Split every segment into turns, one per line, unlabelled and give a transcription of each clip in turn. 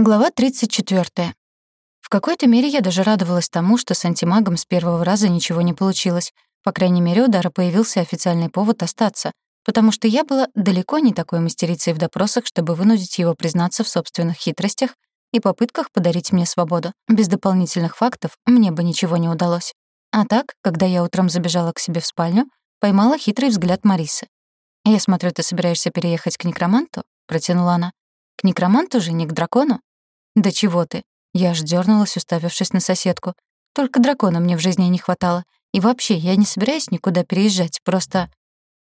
Глава 34. В какой-то мере я даже радовалась тому, что с антимагом с первого раза ничего не получилось. По крайней мере, у Дара появился официальный повод остаться, потому что я была далеко не такой мастерицей в допросах, чтобы вынудить его признаться в собственных хитростях и попытках подарить мне свободу. Без дополнительных фактов мне бы ничего не удалось. А так, когда я утром забежала к себе в спальню, поймала хитрый взгляд Марисы. «Я смотрю, ты собираешься переехать к некроманту?» — протянула она. «К некроманту же, не к дракону?» «Да чего ты?» Я аж дёрнулась, уставившись на соседку. «Только дракона мне в жизни не хватало. И вообще, я не собираюсь никуда переезжать, просто...»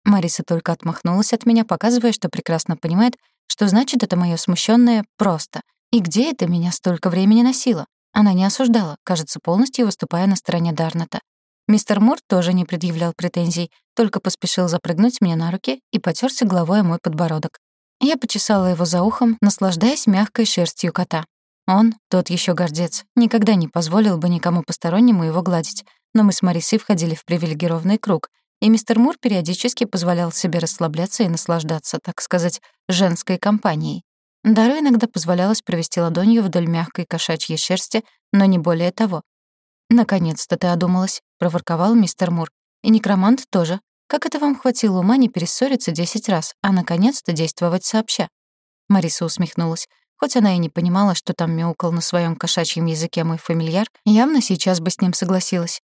Мариса только отмахнулась от меня, показывая, что прекрасно понимает, что значит это моё смущённое «просто». И где это меня столько времени носило? Она не осуждала, кажется, полностью выступая на стороне Дарната. Мистер Мур тоже не предъявлял претензий, только поспешил запрыгнуть мне на руки и потёрся головой о мой подбородок. Я почесала его за ухом, наслаждаясь мягкой шерстью кота. Он, тот еще гордец, никогда не позволил бы никому постороннему его гладить, но мы с Марисой входили в привилегированный круг, и мистер Мур периодически позволял себе расслабляться и наслаждаться, так сказать, женской компанией. Дару иногда позволялось провести ладонью вдоль мягкой кошачьей шерсти, но не более того. «Наконец-то ты одумалась», — проворковал мистер Мур. «И некромант тоже. Как это вам хватило ума не перессориться десять раз, а наконец-то действовать сообща?» Мариса усмехнулась. Хоть она и не понимала, что там мяукал на своем кошачьем языке мой фамильяр, явно сейчас бы с ним согласилась.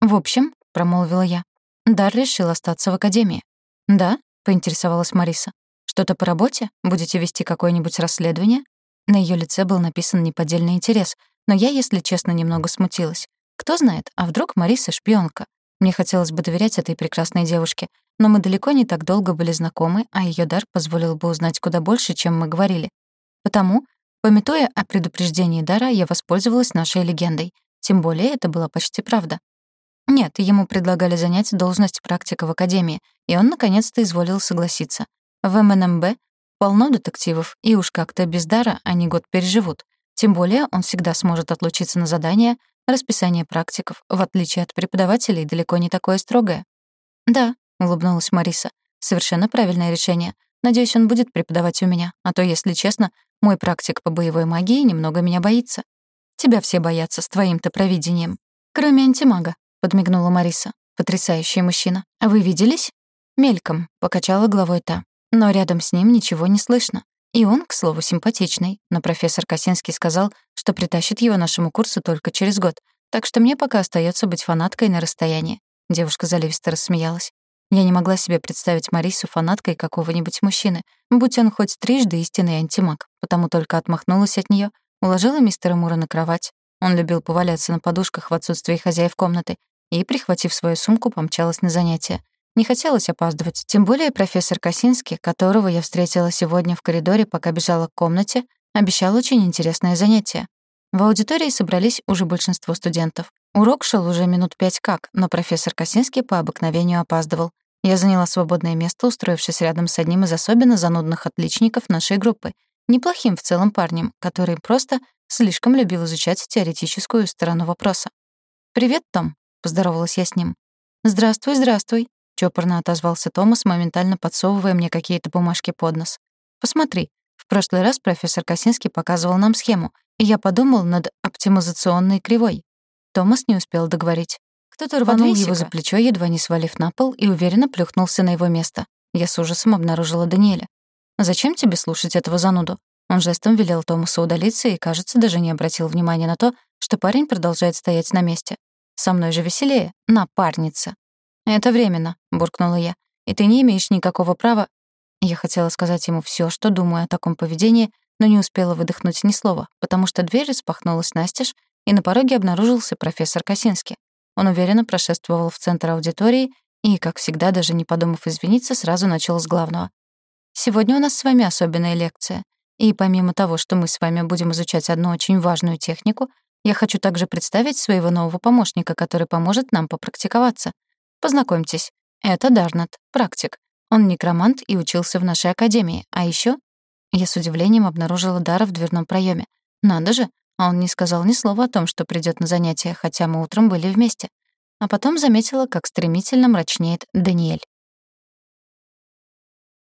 «В общем», — промолвила я, — «Дар решил остаться в академии». «Да?» — поинтересовалась Мариса. «Что-то по работе? Будете вести какое-нибудь расследование?» На ее лице был написан неподдельный интерес, но я, если честно, немного смутилась. Кто знает, а вдруг Мариса — шпионка? Мне хотелось бы доверять этой прекрасной девушке, но мы далеко не так долго были знакомы, а ее дар позволил бы узнать куда больше, чем мы говорили. Потому, пометуя о предупреждении Дара, я воспользовалась нашей легендой. Тем более это была почти правда. Нет, ему предлагали занять должность практика в академии, и он наконец-то изволил согласиться. В МНМБ полно детективов, и уж как-то без Дара они год переживут. Тем более он всегда сможет отлучиться на задание, расписание практиков, в отличие от преподавателей, далеко не такое строгое. «Да», — улыбнулась Мариса, — «совершенно правильное решение. Надеюсь, он будет преподавать у меня, а то, если честно, мой практик по боевой магии немного меня боится. Тебя все боятся с твоим-то провидением. Кроме антимага, подмигнула Мариса. Потрясающий мужчина. А вы виделись? Мельком, покачала головой та. Но рядом с ним ничего не слышно. И он, к слову, симпатичный, но профессор Косинский сказал, что притащит его нашему курсу только через год, так что мне пока остается быть фанаткой на расстоянии. Девушка заливисто рассмеялась. Я не могла себе представить Марису фанаткой какого-нибудь мужчины, будь он хоть трижды истинный антимаг, потому только отмахнулась от нее, уложила мистера Мура на кровать. Он любил поваляться на подушках в отсутствии хозяев комнаты и, прихватив свою сумку, помчалась на занятия. Не хотелось опаздывать, тем более профессор Косинский, которого я встретила сегодня в коридоре, пока бежала к комнате, обещал очень интересное занятие. В аудитории собрались уже большинство студентов. Урок шел уже минут пять как, но профессор Косинский по обыкновению опаздывал. Я заняла свободное место, устроившись рядом с одним из особенно занудных отличников нашей группы, неплохим в целом парнем, который просто слишком любил изучать теоретическую сторону вопроса. «Привет, Том», — поздоровалась я с ним. «Здравствуй, здравствуй», — чопорно отозвался Томас, моментально подсовывая мне какие-то бумажки под нос. «Посмотри, в прошлый раз профессор Косинский показывал нам схему, и я подумал над оптимизационной кривой. Томас не успел договорить. Кто-то рванул его за плечо, едва не свалив на пол, и уверенно плюхнулся на его место. Я с ужасом обнаружила Даниэля. «Зачем тебе слушать этого зануду?» Он жестом велел Томасу удалиться и, кажется, даже не обратил внимания на то, что парень продолжает стоять на месте. «Со мной же веселее, напарница». «Это временно», — буркнула я. «И ты не имеешь никакого права...» Я хотела сказать ему все, что думаю о таком поведении, но не успела выдохнуть ни слова, потому что дверь распахнулась настежь, и на пороге обнаружился профессор Косинский. Он уверенно прошествовал в центр аудитории и, как всегда, даже не подумав извиниться, сразу начал с главного. «Сегодня у нас с вами особенная лекция, и помимо того, что мы с вами будем изучать одну очень важную технику, я хочу также представить своего нового помощника, который поможет нам попрактиковаться. Познакомьтесь, это Дарнат, практик. Он некромант и учился в нашей академии, а еще я с удивлением обнаружила Дара в дверном проеме. Надо же, а он не сказал ни слова о том, что придет на занятия, хотя мы утром были вместе. А потом заметила, как стремительно мрачнеет Даниэль.